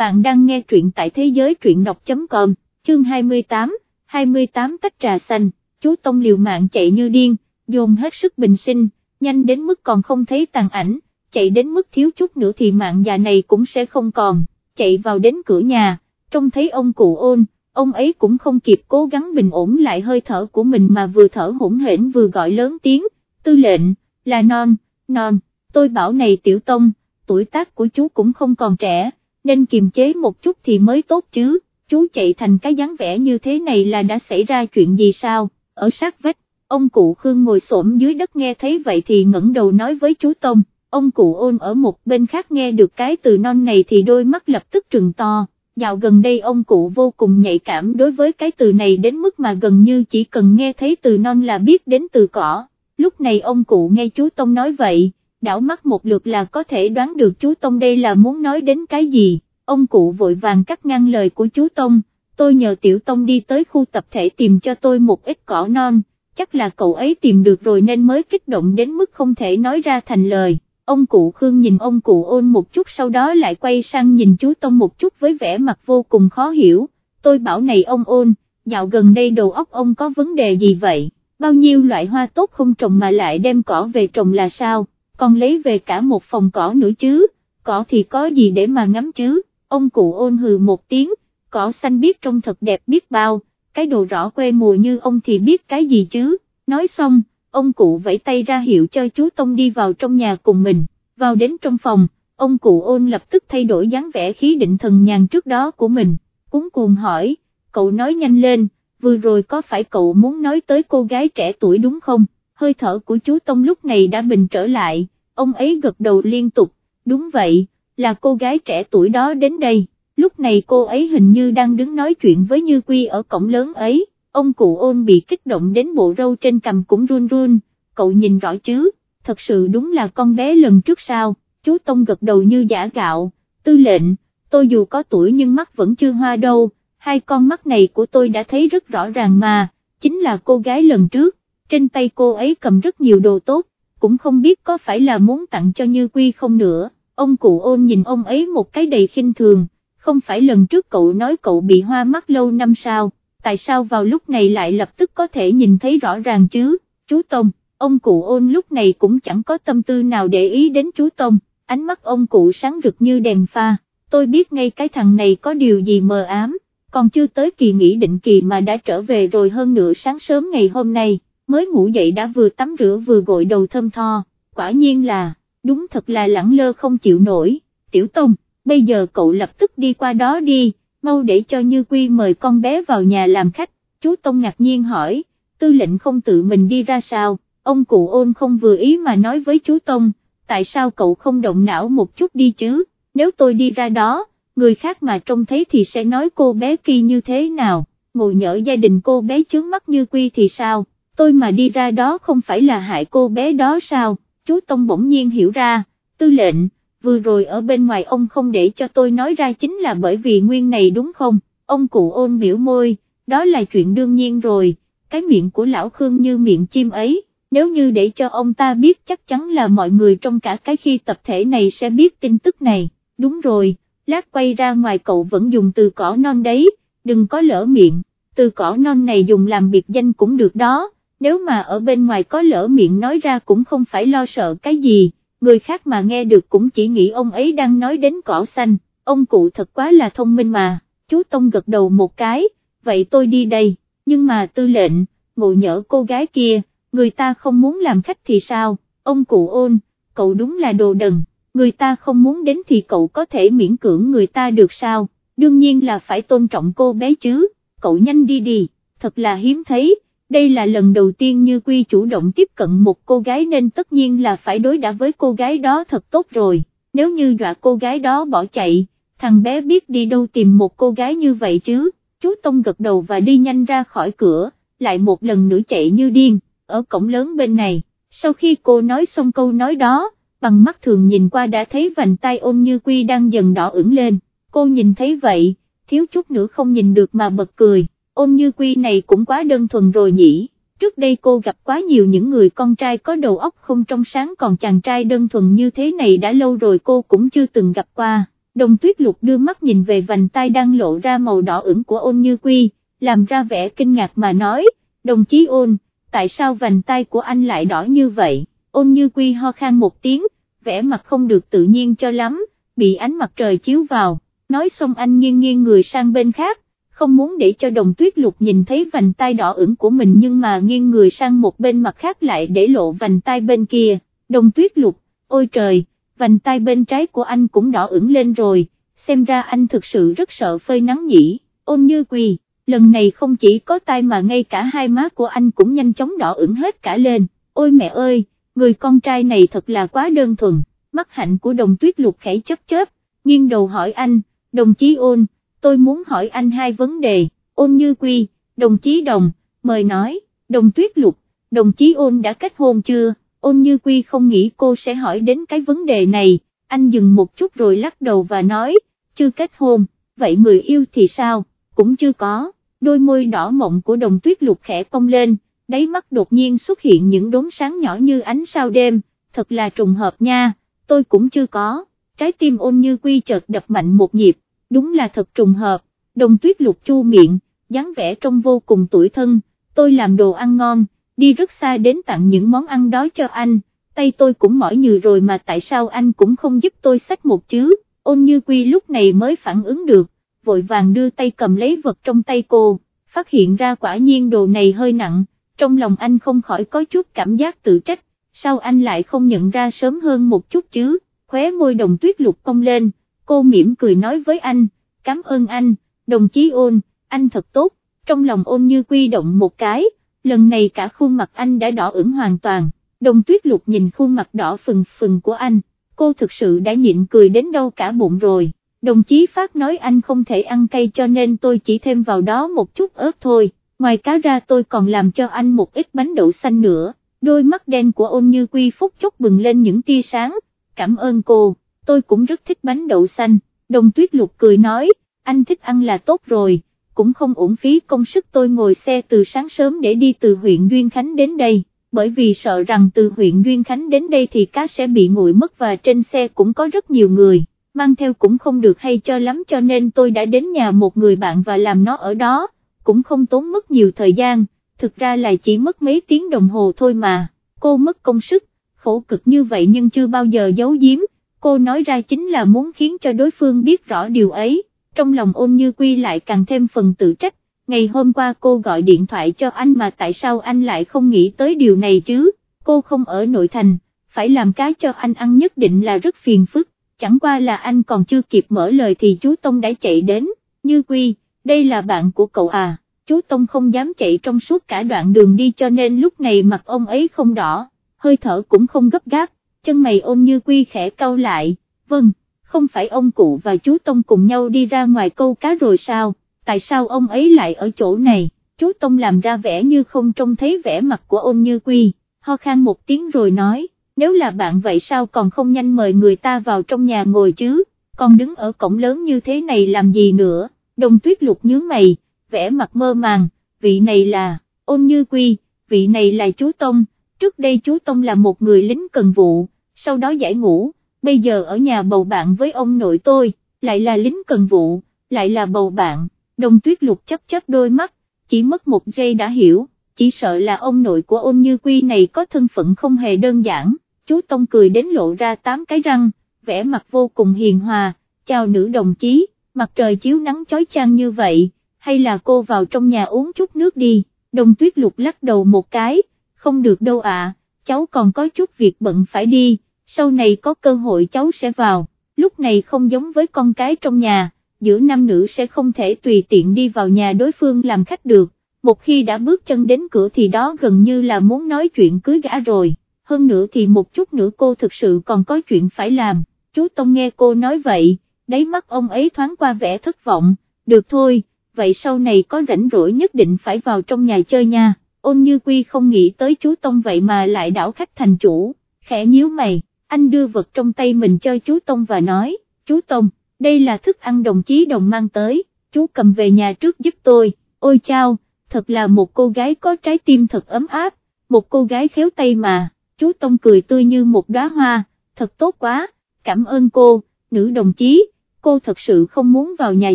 bạn đang nghe truyện tại thế giới truyện đọc.com, chương 28, 28 tách trà xanh, chú Tông liều mạng chạy như điên, dồn hết sức bình sinh, nhanh đến mức còn không thấy tàn ảnh, chạy đến mức thiếu chút nữa thì mạng già này cũng sẽ không còn, chạy vào đến cửa nhà, trông thấy ông cụ ôn, ông ấy cũng không kịp cố gắng bình ổn lại hơi thở của mình mà vừa thở hỗn hển vừa gọi lớn tiếng, tư lệnh, là non, non, tôi bảo này tiểu tông, tuổi tác của chú cũng không còn trẻ, nên kiềm chế một chút thì mới tốt chứ, chú chạy thành cái dáng vẻ như thế này là đã xảy ra chuyện gì sao, ở sát vách, ông cụ Khương ngồi xổm dưới đất nghe thấy vậy thì ngẩng đầu nói với chú Tông, ông cụ ôn ở một bên khác nghe được cái từ non này thì đôi mắt lập tức trừng to, dạo gần đây ông cụ vô cùng nhạy cảm đối với cái từ này đến mức mà gần như chỉ cần nghe thấy từ non là biết đến từ cỏ, lúc này ông cụ nghe chú Tông nói vậy, đảo mắt một lượt là có thể đoán được chú Tông đây là muốn nói đến cái gì, ông cụ vội vàng cắt ngang lời của chú Tông, tôi nhờ Tiểu Tông đi tới khu tập thể tìm cho tôi một ít cỏ non, chắc là cậu ấy tìm được rồi nên mới kích động đến mức không thể nói ra thành lời. Ông cụ Khương nhìn ông cụ ôn một chút sau đó lại quay sang nhìn chú Tông một chút với vẻ mặt vô cùng khó hiểu, tôi bảo này ông ôn, dạo gần đây đầu óc ông có vấn đề gì vậy, bao nhiêu loại hoa tốt không trồng mà lại đem cỏ về trồng là sao? Còn lấy về cả một phòng cỏ nữa chứ, cỏ thì có gì để mà ngắm chứ, ông cụ ôn hừ một tiếng, cỏ xanh biết trông thật đẹp biết bao, cái đồ rõ quê mùa như ông thì biết cái gì chứ, nói xong, ông cụ vẫy tay ra hiệu cho chú Tông đi vào trong nhà cùng mình, vào đến trong phòng, ông cụ ôn lập tức thay đổi dáng vẻ khí định thần nhàn trước đó của mình, cúng cuồng hỏi, cậu nói nhanh lên, vừa rồi có phải cậu muốn nói tới cô gái trẻ tuổi đúng không? hơi thở của chú Tông lúc này đã bình trở lại, ông ấy gật đầu liên tục, đúng vậy, là cô gái trẻ tuổi đó đến đây, lúc này cô ấy hình như đang đứng nói chuyện với Như Quy ở cổng lớn ấy, ông cụ ôn bị kích động đến bộ râu trên cằm cũng run run, cậu nhìn rõ chứ, thật sự đúng là con bé lần trước sao, chú Tông gật đầu như giả gạo, tư lệnh, tôi dù có tuổi nhưng mắt vẫn chưa hoa đâu, hai con mắt này của tôi đã thấy rất rõ ràng mà, chính là cô gái lần trước. Trên tay cô ấy cầm rất nhiều đồ tốt, cũng không biết có phải là muốn tặng cho Như Quy không nữa, ông cụ ôn nhìn ông ấy một cái đầy khinh thường, không phải lần trước cậu nói cậu bị hoa mắt lâu năm sao, tại sao vào lúc này lại lập tức có thể nhìn thấy rõ ràng chứ, chú Tông, ông cụ ôn lúc này cũng chẳng có tâm tư nào để ý đến chú Tông, ánh mắt ông cụ sáng rực như đèn pha, tôi biết ngay cái thằng này có điều gì mờ ám, còn chưa tới kỳ nghỉ định kỳ mà đã trở về rồi hơn nửa sáng sớm ngày hôm nay mới ngủ dậy đã vừa tắm rửa vừa gội đầu thơm tho, quả nhiên là, đúng thật là lẳng lơ không chịu nổi, tiểu tông, bây giờ cậu lập tức đi qua đó đi, mau để cho Như Quy mời con bé vào nhà làm khách, chú Tông ngạc nhiên hỏi, tư lệnh không tự mình đi ra sao, ông cụ ôn không vừa ý mà nói với chú Tông, tại sao cậu không động não một chút đi chứ, nếu tôi đi ra đó, người khác mà trông thấy thì sẽ nói cô bé kia như thế nào, ngồi nhỡ gia đình cô bé chướng mắt Như Quy thì sao, tôi mà đi ra đó không phải là hại cô bé đó sao, chú Tông bỗng nhiên hiểu ra, tư lệnh, vừa rồi ở bên ngoài ông không để cho tôi nói ra chính là bởi vì nguyên này đúng không, ông cụ ôn biểu môi, đó là chuyện đương nhiên rồi, cái miệng của lão Khương như miệng chim ấy, nếu như để cho ông ta biết chắc chắn là mọi người trong cả cái khi tập thể này sẽ biết tin tức này, đúng rồi, lát quay ra ngoài cậu vẫn dùng từ cỏ non đấy, đừng có lỡ miệng, từ cỏ non này dùng làm biệt danh cũng được đó nếu mà ở bên ngoài có lỡ miệng nói ra cũng không phải lo sợ cái gì, người khác mà nghe được cũng chỉ nghĩ ông ấy đang nói đến cỏ xanh, ông cụ thật quá là thông minh mà, chú Tông gật đầu một cái, vậy tôi đi đây, nhưng mà tư lệnh, ngộ nhỡ cô gái kia, người ta không muốn làm khách thì sao, ông cụ ôn, cậu đúng là đồ đần, người ta không muốn đến thì cậu có thể miễn cưỡng người ta được sao, đương nhiên là phải tôn trọng cô bé chứ, cậu nhanh đi đi, thật là hiếm thấy đây là lần đầu tiên Như Quy chủ động tiếp cận một cô gái nên tất nhiên là phải đối đã với cô gái đó thật tốt rồi, nếu như dọa cô gái đó bỏ chạy, thằng bé biết đi đâu tìm một cô gái như vậy chứ, chú Tông gật đầu và đi nhanh ra khỏi cửa, lại một lần nữa chạy như điên, ở cổng lớn bên này, sau khi cô nói xong câu nói đó, bằng mắt thường nhìn qua đã thấy vành tay ôn Như Quy đang dần đỏ ửng lên, cô nhìn thấy vậy, thiếu chút nữa không nhìn được mà bật cười ôn như quy này cũng quá đơn thuần rồi nhỉ, trước đây cô gặp quá nhiều những người con trai có đầu óc không trong sáng còn chàng trai đơn thuần như thế này đã lâu rồi cô cũng chưa từng gặp qua, đồng tuyết lục đưa mắt nhìn về vành tay đang lộ ra màu đỏ ửng của ôn như quy, làm ra vẻ kinh ngạc mà nói, đồng chí ôn, tại sao vành tay của anh lại đỏ như vậy, ôn như quy ho khan một tiếng, vẻ mặt không được tự nhiên cho lắm, bị ánh mặt trời chiếu vào, nói xong anh nghiêng nghiêng người sang bên khác, không muốn để cho đồng tuyết lục nhìn thấy vành tay đỏ ửng của mình nhưng mà nghiêng người sang một bên mặt khác lại để lộ vành tay bên kia, đồng tuyết lục, ôi trời, vành tay bên trái của anh cũng đỏ ửng lên rồi, xem ra anh thực sự rất sợ phơi nắng nhỉ, ôn như quỳ, lần này không chỉ có tay mà ngay cả hai má của anh cũng nhanh chóng đỏ ửng hết cả lên, ôi mẹ ơi, người con trai này thật là quá đơn thuần, mắt hạnh của đồng tuyết lục khẽ chớp chớp, nghiêng đầu hỏi anh, đồng chí ôn, tôi muốn hỏi anh hai vấn đề, ôn như quy, đồng chí đồng, mời nói, đồng tuyết lục, đồng chí ôn đã kết hôn chưa, ôn như quy không nghĩ cô sẽ hỏi đến cái vấn đề này, anh dừng một chút rồi lắc đầu và nói, chưa kết hôn, vậy người yêu thì sao, cũng chưa có, đôi môi đỏ mộng của đồng tuyết lục khẽ cong lên, đáy mắt đột nhiên xuất hiện những đốm sáng nhỏ như ánh sao đêm, thật là trùng hợp nha, tôi cũng chưa có, trái tim ôn như quy chợt đập mạnh một nhịp, đúng là thật trùng hợp, đồng tuyết lục chu miệng, dáng vẻ trông vô cùng tuổi thân, tôi làm đồ ăn ngon, đi rất xa đến tặng những món ăn đó cho anh, tay tôi cũng mỏi nhừ rồi mà tại sao anh cũng không giúp tôi xách một chứ, ôn như quy lúc này mới phản ứng được, vội vàng đưa tay cầm lấy vật trong tay cô, phát hiện ra quả nhiên đồ này hơi nặng, trong lòng anh không khỏi có chút cảm giác tự trách, sao anh lại không nhận ra sớm hơn một chút chứ, khóe môi đồng tuyết lục cong lên, cô mỉm cười nói với anh, cảm ơn anh, đồng chí ôn, anh thật tốt, trong lòng ôn như quy động một cái, lần này cả khuôn mặt anh đã đỏ ửng hoàn toàn, đồng tuyết lục nhìn khuôn mặt đỏ phừng phừng của anh, cô thực sự đã nhịn cười đến đâu cả bụng rồi, đồng chí Phát nói anh không thể ăn cay cho nên tôi chỉ thêm vào đó một chút ớt thôi, ngoài cá ra tôi còn làm cho anh một ít bánh đậu xanh nữa, đôi mắt đen của ôn như quy phúc chốc bừng lên những tia sáng, cảm ơn cô tôi cũng rất thích bánh đậu xanh, đồng tuyết lục cười nói, anh thích ăn là tốt rồi, cũng không uổng phí công sức tôi ngồi xe từ sáng sớm để đi từ huyện Duyên Khánh đến đây, bởi vì sợ rằng từ huyện Duyên Khánh đến đây thì cá sẽ bị nguội mất và trên xe cũng có rất nhiều người, mang theo cũng không được hay cho lắm cho nên tôi đã đến nhà một người bạn và làm nó ở đó, cũng không tốn mất nhiều thời gian, thực ra là chỉ mất mấy tiếng đồng hồ thôi mà, cô mất công sức, khổ cực như vậy nhưng chưa bao giờ giấu giếm cô nói ra chính là muốn khiến cho đối phương biết rõ điều ấy, trong lòng ôn như quy lại càng thêm phần tự trách, ngày hôm qua cô gọi điện thoại cho anh mà tại sao anh lại không nghĩ tới điều này chứ, cô không ở nội thành, phải làm cái cho anh ăn nhất định là rất phiền phức, chẳng qua là anh còn chưa kịp mở lời thì chú Tông đã chạy đến, như quy, đây là bạn của cậu à, chú Tông không dám chạy trong suốt cả đoạn đường đi cho nên lúc này mặt ông ấy không đỏ, hơi thở cũng không gấp gáp, chân mày ôn như quy khẽ cau lại, vâng, không phải ông cụ và chú Tông cùng nhau đi ra ngoài câu cá rồi sao, tại sao ông ấy lại ở chỗ này, chú Tông làm ra vẻ như không trông thấy vẻ mặt của ôn như quy, ho khan một tiếng rồi nói, nếu là bạn vậy sao còn không nhanh mời người ta vào trong nhà ngồi chứ, còn đứng ở cổng lớn như thế này làm gì nữa, đồng tuyết lục nhướng mày, vẻ mặt mơ màng, vị này là, ôn như quy, vị này là chú Tông, trước đây chú Tông là một người lính cần vụ, sau đó giải ngủ bây giờ ở nhà bầu bạn với ông nội tôi, lại là lính cần vụ, lại là bầu bạn, đồng tuyết lục chấp chấp đôi mắt, chỉ mất một giây đã hiểu, chỉ sợ là ông nội của ôn như quy này có thân phận không hề đơn giản, chú Tông cười đến lộ ra tám cái răng, vẻ mặt vô cùng hiền hòa, chào nữ đồng chí, mặt trời chiếu nắng chói chang như vậy, hay là cô vào trong nhà uống chút nước đi, đồng tuyết lục lắc đầu một cái, không được đâu ạ, à, cháu còn có chút việc bận phải đi, sau này có cơ hội cháu sẽ vào, lúc này không giống với con cái trong nhà, giữa nam nữ sẽ không thể tùy tiện đi vào nhà đối phương làm khách được, một khi đã bước chân đến cửa thì đó gần như là muốn nói chuyện cưới gã rồi, hơn nữa thì một chút nữa cô thực sự còn có chuyện phải làm, chú Tông nghe cô nói vậy, đáy mắt ông ấy thoáng qua vẻ thất vọng, được thôi, vậy sau này có rảnh rỗi nhất định phải vào trong nhà chơi nha ôn như quy không nghĩ tới chú Tông vậy mà lại đảo khách thành chủ, khẽ nhíu mày, anh đưa vật trong tay mình cho chú Tông và nói, chú Tông, đây là thức ăn đồng chí đồng mang tới, chú cầm về nhà trước giúp tôi, ôi chao, thật là một cô gái có trái tim thật ấm áp, một cô gái khéo tay mà, chú Tông cười tươi như một đóa hoa, thật tốt quá, cảm ơn cô, nữ đồng chí, cô thật sự không muốn vào nhà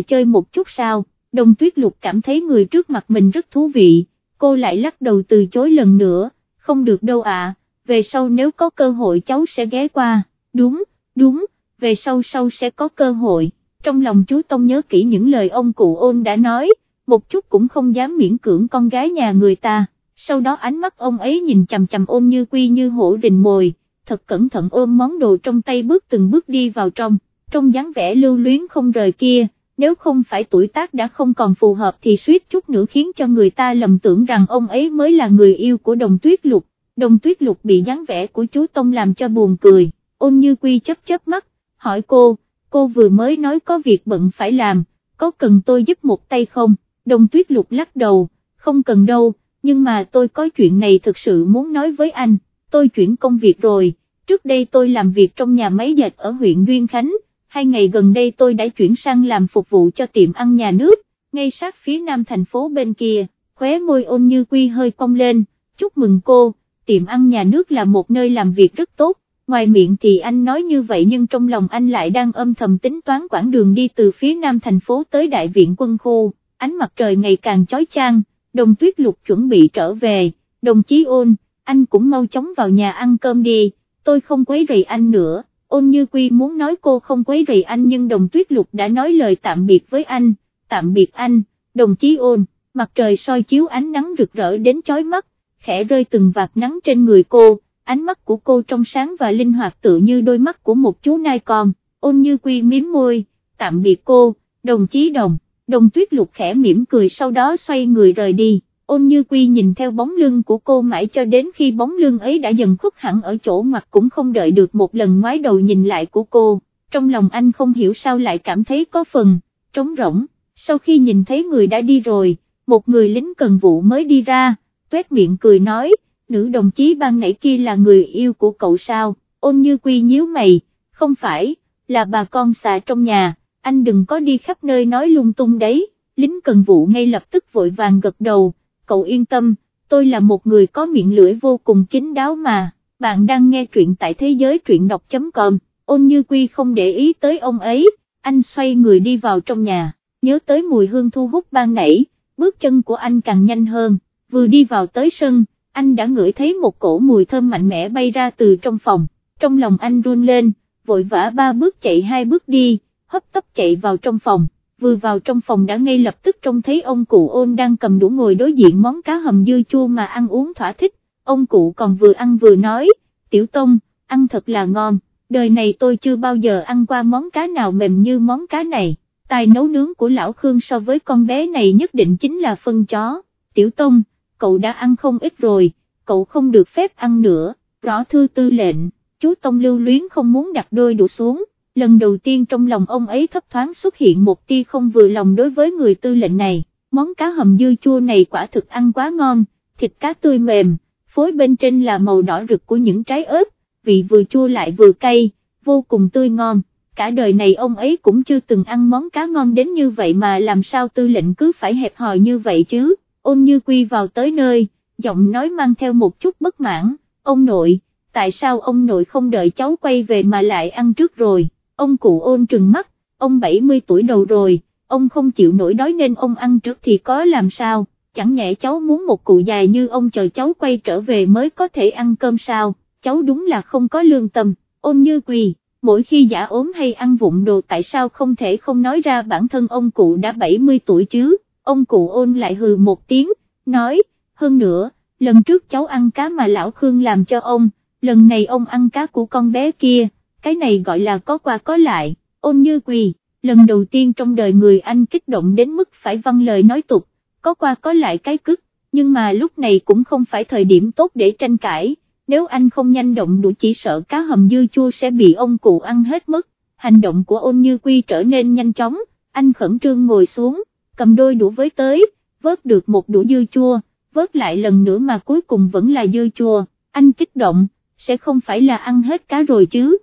chơi một chút sao, đồng tuyết lục cảm thấy người trước mặt mình rất thú vị, cô lại lắc đầu từ chối lần nữa, không được đâu ạ, về sau nếu có cơ hội cháu sẽ ghé qua, đúng, đúng, về sau sau sẽ có cơ hội, trong lòng chú Tông nhớ kỹ những lời ông cụ ôn đã nói, một chút cũng không dám miễn cưỡng con gái nhà người ta, sau đó ánh mắt ông ấy nhìn chầm chầm ôn như quy như hổ rình mồi, thật cẩn thận ôm món đồ trong tay bước từng bước đi vào trong, trong dáng vẻ lưu luyến không rời kia, nếu không phải tuổi tác đã không còn phù hợp thì suýt chút nữa khiến cho người ta lầm tưởng rằng ông ấy mới là người yêu của đồng tuyết lục, đồng tuyết lục bị dáng vẻ của chú Tông làm cho buồn cười, ôn như quy chấp chấp mắt, hỏi cô, cô vừa mới nói có việc bận phải làm, có cần tôi giúp một tay không, đồng tuyết lục lắc đầu, không cần đâu, nhưng mà tôi có chuyện này thực sự muốn nói với anh, tôi chuyển công việc rồi, trước đây tôi làm việc trong nhà máy dệt ở huyện Duyên Khánh, hai ngày gần đây tôi đã chuyển sang làm phục vụ cho tiệm ăn nhà nước, ngay sát phía nam thành phố bên kia, khóe môi ôn như quy hơi cong lên, chúc mừng cô, tiệm ăn nhà nước là một nơi làm việc rất tốt, ngoài miệng thì anh nói như vậy nhưng trong lòng anh lại đang âm thầm tính toán quãng đường đi từ phía nam thành phố tới đại viện quân khu, ánh mặt trời ngày càng chói chang, đồng tuyết lục chuẩn bị trở về, đồng chí ôn, anh cũng mau chóng vào nhà ăn cơm đi, tôi không quấy rầy anh nữa, ôn như quy muốn nói cô không quấy rầy anh nhưng đồng tuyết lục đã nói lời tạm biệt với anh, tạm biệt anh, đồng chí ôn, mặt trời soi chiếu ánh nắng rực rỡ đến chói mắt, khẽ rơi từng vạt nắng trên người cô, ánh mắt của cô trong sáng và linh hoạt tự như đôi mắt của một chú nai con, ôn như quy miếm môi, tạm biệt cô, đồng chí đồng, đồng tuyết lục khẽ mỉm cười sau đó xoay người rời đi, ôn như quy nhìn theo bóng lưng của cô mãi cho đến khi bóng lưng ấy đã dần khuất hẳn ở chỗ mặt cũng không đợi được một lần ngoái đầu nhìn lại của cô, trong lòng anh không hiểu sao lại cảm thấy có phần, trống rỗng, sau khi nhìn thấy người đã đi rồi, một người lính cần vụ mới đi ra, tuét miệng cười nói, nữ đồng chí ban nãy kia là người yêu của cậu sao, ôn như quy nhíu mày, không phải, là bà con xà trong nhà, anh đừng có đi khắp nơi nói lung tung đấy, lính cần vụ ngay lập tức vội vàng gật đầu, cậu yên tâm, tôi là một người có miệng lưỡi vô cùng kín đáo mà, bạn đang nghe truyện tại thế giới truyện đọc.com, ôn như quy không để ý tới ông ấy, anh xoay người đi vào trong nhà, nhớ tới mùi hương thu hút ban nãy, bước chân của anh càng nhanh hơn, vừa đi vào tới sân, anh đã ngửi thấy một cổ mùi thơm mạnh mẽ bay ra từ trong phòng, trong lòng anh run lên, vội vã ba bước chạy hai bước đi, hấp tấp chạy vào trong phòng, vừa vào trong phòng đã ngay lập tức trông thấy ông cụ ôn đang cầm đũa ngồi đối diện món cá hầm dưa chua mà ăn uống thỏa thích, ông cụ còn vừa ăn vừa nói, tiểu tông, ăn thật là ngon, đời này tôi chưa bao giờ ăn qua món cá nào mềm như món cá này, tài nấu nướng của lão Khương so với con bé này nhất định chính là phân chó, tiểu tông, cậu đã ăn không ít rồi, cậu không được phép ăn nữa, rõ thư tư lệnh, chú Tông lưu luyến không muốn đặt đôi đũa xuống, lần đầu tiên trong lòng ông ấy thấp thoáng xuất hiện một tia không vừa lòng đối với người tư lệnh này, món cá hầm dưa chua này quả thực ăn quá ngon, thịt cá tươi mềm, phối bên trên là màu đỏ rực của những trái ớt, vị vừa chua lại vừa cay, vô cùng tươi ngon. Cả đời này ông ấy cũng chưa từng ăn món cá ngon đến như vậy mà làm sao tư lệnh cứ phải hẹp hòi như vậy chứ ôn như quy vào tới nơi, giọng nói mang theo một chút bất mãn, ông nội, tại sao ông nội không đợi cháu quay về mà lại ăn trước rồi, ông cụ ôn trừng mắt, ông 70 tuổi đầu rồi, ông không chịu nổi đói nên ông ăn trước thì có làm sao, chẳng nhẽ cháu muốn một cụ dài như ông chờ cháu quay trở về mới có thể ăn cơm sao, cháu đúng là không có lương tâm, ôn như quỳ, mỗi khi giả ốm hay ăn vụng đồ tại sao không thể không nói ra bản thân ông cụ đã 70 tuổi chứ? Ông cụ ôn lại hừ một tiếng, nói, hơn nữa, lần trước cháu ăn cá mà lão Khương làm cho ông, lần này ông ăn cá của con bé kia, cái này gọi là có qua có lại, ôn như quỳ, lần đầu tiên trong đời người anh kích động đến mức phải văng lời nói tục, có qua có lại cái cức, nhưng mà lúc này cũng không phải thời điểm tốt để tranh cãi, nếu anh không nhanh động đủ chỉ sợ cá hầm dưa chua sẽ bị ông cụ ăn hết mất, hành động của ôn như quy trở nên nhanh chóng, anh khẩn trương ngồi xuống cầm đôi đũa với tới, vớt được một đũa dưa chua, vớt lại lần nữa mà cuối cùng vẫn là dưa chua, anh kích động, sẽ không phải là ăn hết cá rồi chứ,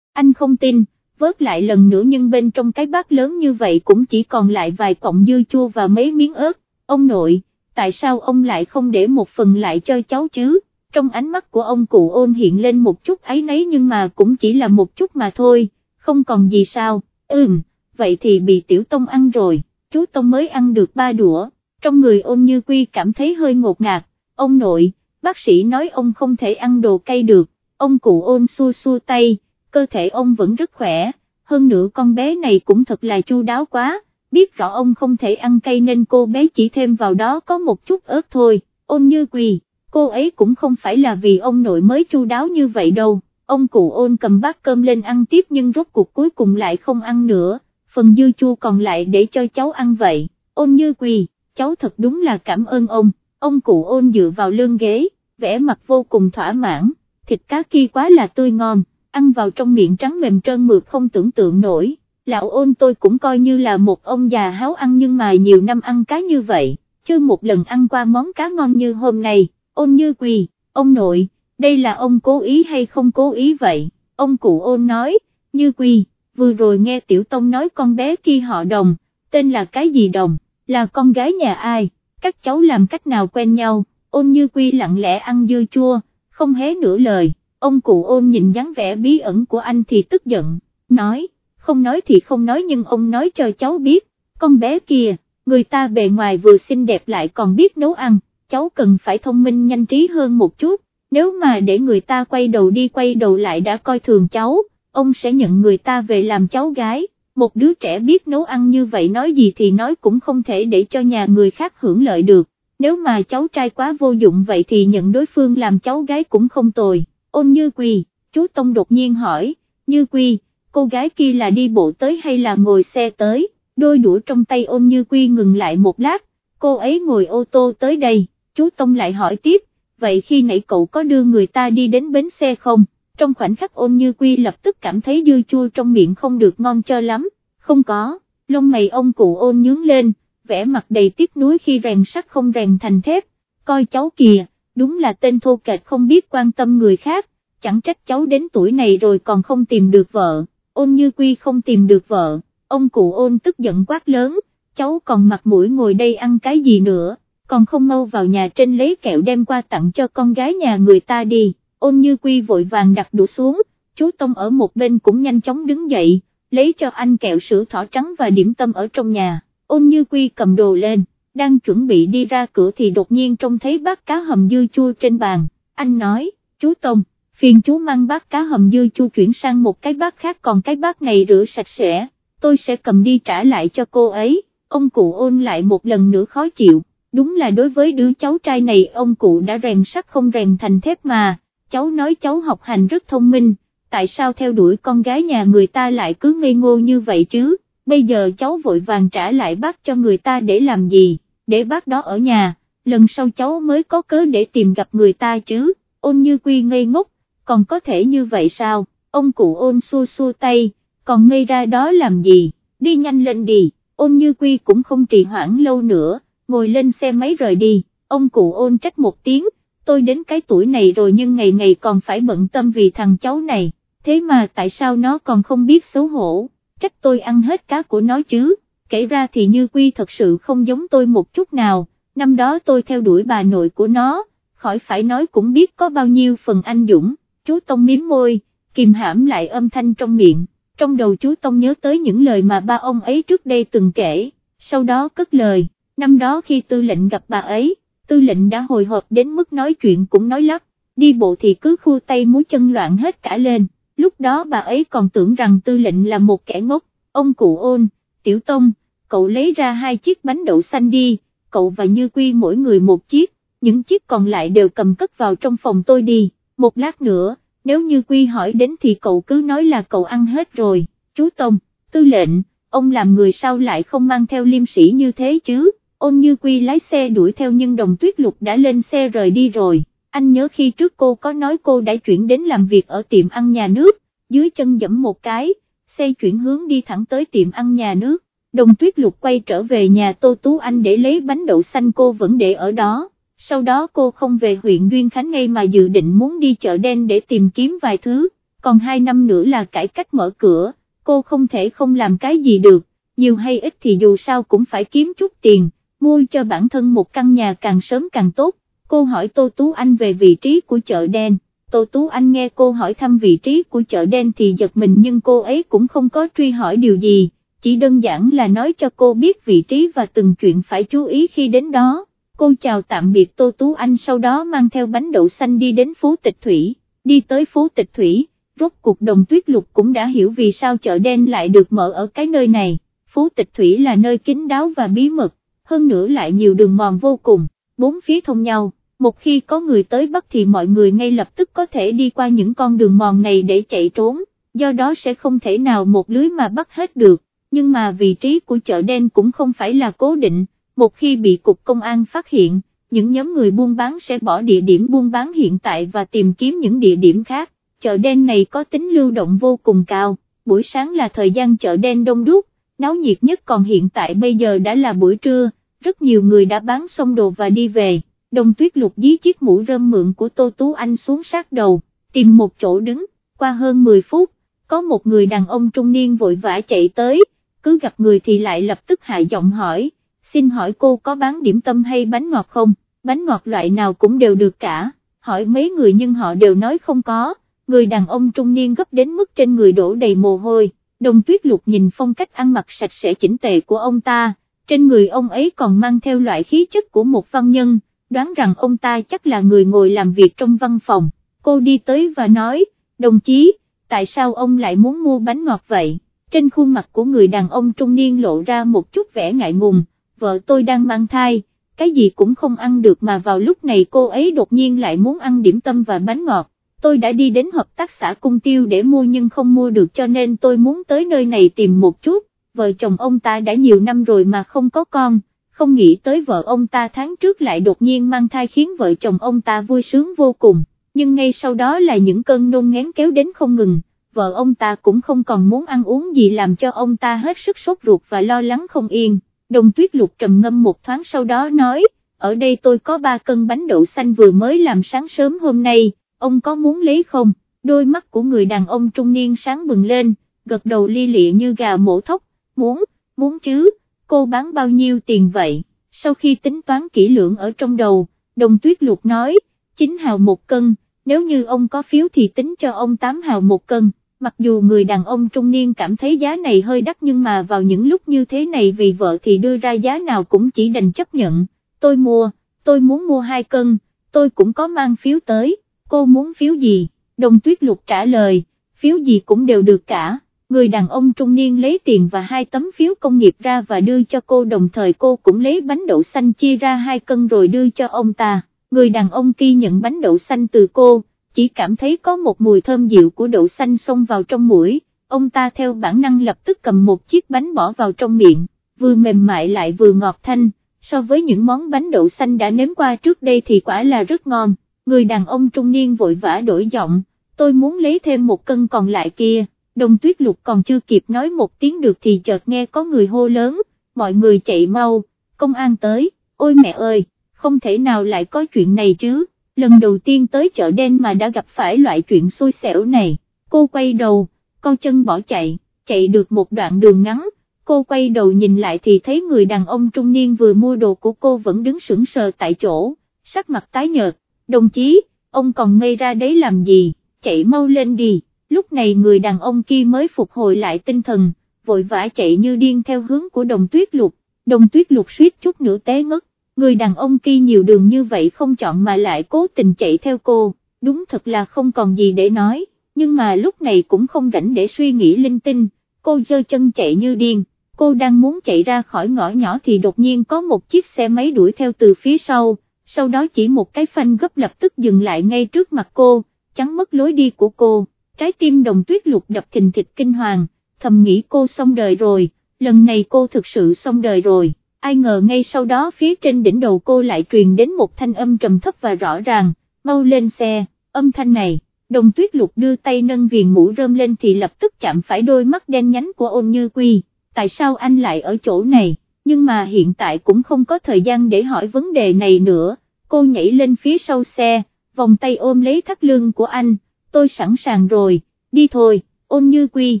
anh không tin, vớt lại lần nữa nhưng bên trong cái bát lớn như vậy cũng chỉ còn lại vài cọng dưa chua và mấy miếng ớt, ông nội, tại sao ông lại không để một phần lại cho cháu chứ? Trong ánh mắt của ông cụ ôn hiện lên một chút ấy nấy nhưng mà cũng chỉ là một chút mà thôi, không còn gì sao, ừm, vậy thì bị tiểu tông ăn rồi, chú tông mới ăn được ba đũa, trong người ôn như quy cảm thấy hơi ngột ngạt, ông nội, bác sĩ nói ông không thể ăn đồ cay được, ông cụ ôn xua xua tay, cơ thể ông vẫn rất khỏe, hơn nữa con bé này cũng thật là chu đáo quá, biết rõ ông không thể ăn cay nên cô bé chỉ thêm vào đó có một chút ớt thôi, ôn như quỳ, cô ấy cũng không phải là vì ông nội mới chu đáo như vậy đâu, ông cụ ôn cầm bát cơm lên ăn tiếp nhưng rốt cuộc cuối cùng lại không ăn nữa, phần dư chua còn lại để cho cháu ăn vậy, ôn như quỳ, cháu thật đúng là cảm ơn ông, ông cụ ôn dựa vào lưng ghế, vẻ mặt vô cùng thỏa mãn, thịt cá kia quá là tươi ngon, ăn vào trong miệng trắng mềm trơn mượt không tưởng tượng nổi, lão ôn tôi cũng coi như là một ông già háo ăn nhưng mà nhiều năm ăn cá như vậy, chưa một lần ăn qua món cá ngon như hôm nay, ôn như quỳ, ông nội, đây là ông cố ý hay không cố ý vậy, ông cụ ôn nói, như quỳ, vừa rồi nghe tiểu tông nói con bé kia họ đồng, tên là cái gì đồng, là con gái nhà ai, các cháu làm cách nào quen nhau, ôn như quy lặng lẽ ăn dưa chua, không hé nửa lời, ông cụ ôn nhìn dáng vẻ bí ẩn của anh thì tức giận, nói, không nói thì không nói nhưng ông nói cho cháu biết, con bé kia, người ta bề ngoài vừa xinh đẹp lại còn biết nấu ăn, cháu cần phải thông minh nhanh trí hơn một chút, nếu mà để người ta quay đầu đi quay đầu lại đã coi thường cháu, ông sẽ nhận người ta về làm cháu gái, một đứa trẻ biết nấu ăn như vậy nói gì thì nói cũng không thể để cho nhà người khác hưởng lợi được, nếu mà cháu trai quá vô dụng vậy thì nhận đối phương làm cháu gái cũng không tồi, ôn như quỳ, chú Tông đột nhiên hỏi, như quy, cô gái kia là đi bộ tới hay là ngồi xe tới, đôi đũa trong tay ôn như quy ngừng lại một lát, cô ấy ngồi ô tô tới đây, chú Tông lại hỏi tiếp, vậy khi nãy cậu có đưa người ta đi đến bến xe không? Trong khoảnh khắc ôn như quy lập tức cảm thấy dưa chua trong miệng không được ngon cho lắm, không có, lông mày ông cụ ôn nhướng lên, vẻ mặt đầy tiếc nuối khi rèn sắt không rèn thành thép, coi cháu kìa, đúng là tên thô kệch không biết quan tâm người khác, chẳng trách cháu đến tuổi này rồi còn không tìm được vợ, ôn như quy không tìm được vợ, ông cụ ôn tức giận quát lớn, cháu còn mặt mũi ngồi đây ăn cái gì nữa, còn không mau vào nhà trên lấy kẹo đem qua tặng cho con gái nhà người ta đi, ôn như quy vội vàng đặt đũa xuống, chú Tông ở một bên cũng nhanh chóng đứng dậy, lấy cho anh kẹo sữa thỏ trắng và điểm tâm ở trong nhà, ôn như quy cầm đồ lên, đang chuẩn bị đi ra cửa thì đột nhiên trông thấy bát cá hầm dưa chua trên bàn, anh nói, chú Tông, phiền chú mang bát cá hầm dưa chua chuyển sang một cái bát khác còn cái bát này rửa sạch sẽ, tôi sẽ cầm đi trả lại cho cô ấy, ông cụ ôn lại một lần nữa khó chịu, đúng là đối với đứa cháu trai này ông cụ đã rèn sắt không rèn thành thép mà, cháu nói cháu học hành rất thông minh, tại sao theo đuổi con gái nhà người ta lại cứ ngây ngô như vậy chứ, bây giờ cháu vội vàng trả lại bác cho người ta để làm gì, để bác đó ở nhà, lần sau cháu mới có cớ để tìm gặp người ta chứ, ôn như quy ngây ngốc, còn có thể như vậy sao, ông cụ ôn xua xua tay, còn ngây ra đó làm gì, đi nhanh lên đi, ôn như quy cũng không trì hoãn lâu nữa, ngồi lên xe máy rời đi, ông cụ ôn trách một tiếng, tôi đến cái tuổi này rồi nhưng ngày ngày còn phải bận tâm vì thằng cháu này, thế mà tại sao nó còn không biết xấu hổ, trách tôi ăn hết cá của nó chứ, kể ra thì Như Quy thật sự không giống tôi một chút nào, năm đó tôi theo đuổi bà nội của nó, khỏi phải nói cũng biết có bao nhiêu phần anh dũng, chú Tông miếm môi, kìm hãm lại âm thanh trong miệng, trong đầu chú Tông nhớ tới những lời mà ba ông ấy trước đây từng kể, sau đó cất lời, năm đó khi tư lệnh gặp bà ấy, tư lệnh đã hồi hộp đến mức nói chuyện cũng nói lắp, đi bộ thì cứ khu tay múa chân loạn hết cả lên, lúc đó bà ấy còn tưởng rằng tư lệnh là một kẻ ngốc, ông cụ ôn, tiểu tông, cậu lấy ra hai chiếc bánh đậu xanh đi, cậu và Như Quy mỗi người một chiếc, những chiếc còn lại đều cầm cất vào trong phòng tôi đi, một lát nữa, nếu Như Quy hỏi đến thì cậu cứ nói là cậu ăn hết rồi, chú Tông, tư lệnh, ông làm người sao lại không mang theo liêm sĩ như thế chứ? Ôn như quy lái xe đuổi theo nhưng đồng tuyết lục đã lên xe rời đi rồi, anh nhớ khi trước cô có nói cô đã chuyển đến làm việc ở tiệm ăn nhà nước, dưới chân dẫm một cái, xe chuyển hướng đi thẳng tới tiệm ăn nhà nước, đồng tuyết lục quay trở về nhà Tô Tú Anh để lấy bánh đậu xanh cô vẫn để ở đó, sau đó cô không về huyện Duyên Khánh ngay mà dự định muốn đi chợ đen để tìm kiếm vài thứ, còn hai năm nữa là cải cách mở cửa, cô không thể không làm cái gì được, nhiều hay ít thì dù sao cũng phải kiếm chút tiền mua cho bản thân một căn nhà càng sớm càng tốt, cô hỏi Tô Tú Anh về vị trí của chợ đen, Tô Tú Anh nghe cô hỏi thăm vị trí của chợ đen thì giật mình nhưng cô ấy cũng không có truy hỏi điều gì, chỉ đơn giản là nói cho cô biết vị trí và từng chuyện phải chú ý khi đến đó. Cô chào tạm biệt Tô Tú Anh sau đó mang theo bánh đậu xanh đi đến phố tịch thủy, đi tới phố tịch thủy, rốt cuộc đồng tuyết lục cũng đã hiểu vì sao chợ đen lại được mở ở cái nơi này, phố tịch thủy là nơi kín đáo và bí mật, hơn nữa lại nhiều đường mòn vô cùng, bốn phía thông nhau, một khi có người tới bắt thì mọi người ngay lập tức có thể đi qua những con đường mòn này để chạy trốn, do đó sẽ không thể nào một lưới mà bắt hết được, nhưng mà vị trí của chợ đen cũng không phải là cố định, một khi bị cục công an phát hiện, những nhóm người buôn bán sẽ bỏ địa điểm buôn bán hiện tại và tìm kiếm những địa điểm khác, chợ đen này có tính lưu động vô cùng cao, buổi sáng là thời gian chợ đen đông đúc, náo nhiệt nhất còn hiện tại bây giờ đã là buổi trưa, rất nhiều người đã bán xong đồ và đi về, đồng tuyết lục dí chiếc mũ rơm mượn của Tô Tú Anh xuống sát đầu, tìm một chỗ đứng, qua hơn 10 phút, có một người đàn ông trung niên vội vã chạy tới, cứ gặp người thì lại lập tức hạ giọng hỏi, xin hỏi cô có bán điểm tâm hay bánh ngọt không, bánh ngọt loại nào cũng đều được cả, hỏi mấy người nhưng họ đều nói không có, người đàn ông trung niên gấp đến mức trên người đổ đầy mồ hôi, đồng tuyết lục nhìn phong cách ăn mặc sạch sẽ chỉnh tề của ông ta, trên người ông ấy còn mang theo loại khí chất của một văn nhân, đoán rằng ông ta chắc là người ngồi làm việc trong văn phòng, cô đi tới và nói, đồng chí, tại sao ông lại muốn mua bánh ngọt vậy, trên khuôn mặt của người đàn ông trung niên lộ ra một chút vẻ ngại ngùng, vợ tôi đang mang thai, cái gì cũng không ăn được mà vào lúc này cô ấy đột nhiên lại muốn ăn điểm tâm và bánh ngọt, tôi đã đi đến hợp tác xã cung tiêu để mua nhưng không mua được cho nên tôi muốn tới nơi này tìm một chút, vợ chồng ông ta đã nhiều năm rồi mà không có con, không nghĩ tới vợ ông ta tháng trước lại đột nhiên mang thai khiến vợ chồng ông ta vui sướng vô cùng, nhưng ngay sau đó là những cơn nôn ngén kéo đến không ngừng, vợ ông ta cũng không còn muốn ăn uống gì làm cho ông ta hết sức sốt ruột và lo lắng không yên, đồng tuyết lục trầm ngâm một thoáng sau đó nói, ở đây tôi có ba cân bánh đậu xanh vừa mới làm sáng sớm hôm nay, ông có muốn lấy không, đôi mắt của người đàn ông trung niên sáng bừng lên, gật đầu li lịa như gà mổ thóc, muốn, muốn chứ, cô bán bao nhiêu tiền vậy, sau khi tính toán kỹ lưỡng ở trong đầu, đồng tuyết lục nói, chính hào một cân, nếu như ông có phiếu thì tính cho ông 8 hào một cân, mặc dù người đàn ông trung niên cảm thấy giá này hơi đắt nhưng mà vào những lúc như thế này vì vợ thì đưa ra giá nào cũng chỉ đành chấp nhận, tôi mua, tôi muốn mua 2 cân, tôi cũng có mang phiếu tới, cô muốn phiếu gì, đồng tuyết lục trả lời, phiếu gì cũng đều được cả. Người đàn ông trung niên lấy tiền và hai tấm phiếu công nghiệp ra và đưa cho cô đồng thời cô cũng lấy bánh đậu xanh chia ra hai cân rồi đưa cho ông ta, người đàn ông kia nhận bánh đậu xanh từ cô, chỉ cảm thấy có một mùi thơm dịu của đậu xanh xông vào trong mũi, ông ta theo bản năng lập tức cầm một chiếc bánh bỏ vào trong miệng, vừa mềm mại lại vừa ngọt thanh, so với những món bánh đậu xanh đã nếm qua trước đây thì quả là rất ngon, người đàn ông trung niên vội vã đổi giọng, tôi muốn lấy thêm một cân còn lại kia. Đồng tuyết lục còn chưa kịp nói một tiếng được thì chợt nghe có người hô lớn, mọi người chạy mau, công an tới, ôi mẹ ơi, không thể nào lại có chuyện này chứ, lần đầu tiên tới chợ đen mà đã gặp phải loại chuyện xui xẻo này, cô quay đầu, con chân bỏ chạy, chạy được một đoạn đường ngắn, cô quay đầu nhìn lại thì thấy người đàn ông trung niên vừa mua đồ của cô vẫn đứng sững sờ tại chỗ, sắc mặt tái nhợt, đồng chí, ông còn ngây ra đấy làm gì, chạy mau lên đi. Lúc này người đàn ông kia mới phục hồi lại tinh thần, vội vã chạy như điên theo hướng của đồng tuyết lục, đồng tuyết lục suýt chút nữa té ngất, người đàn ông kia nhiều đường như vậy không chọn mà lại cố tình chạy theo cô, đúng thật là không còn gì để nói, nhưng mà lúc này cũng không rảnh để suy nghĩ linh tinh, cô giơ chân chạy như điên, cô đang muốn chạy ra khỏi ngõ nhỏ thì đột nhiên có một chiếc xe máy đuổi theo từ phía sau, sau đó chỉ một cái phanh gấp lập tức dừng lại ngay trước mặt cô, chắn mất lối đi của cô trái tim đồng tuyết lục đập thình thịch kinh hoàng, thầm nghĩ cô xong đời rồi, lần này cô thực sự xong đời rồi, ai ngờ ngay sau đó phía trên đỉnh đầu cô lại truyền đến một thanh âm trầm thấp và rõ ràng, mau lên xe, âm thanh này, đồng tuyết lục đưa tay nâng viền mũ rơm lên thì lập tức chạm phải đôi mắt đen nhánh của ôn như quy, tại sao anh lại ở chỗ này, nhưng mà hiện tại cũng không có thời gian để hỏi vấn đề này nữa, cô nhảy lên phía sau xe, vòng tay ôm lấy thắt lưng của anh, tôi sẵn sàng rồi, đi thôi, ôn như quy,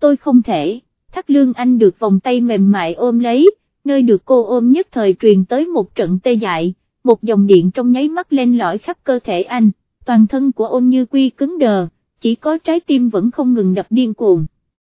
tôi không thể, thắt lưng anh được vòng tay mềm mại ôm lấy, nơi được cô ôm nhất thời truyền tới một trận tê dại, một dòng điện trong nháy mắt lên lõi khắp cơ thể anh, toàn thân của ôn như quy cứng đờ, chỉ có trái tim vẫn không ngừng đập điên cuồng.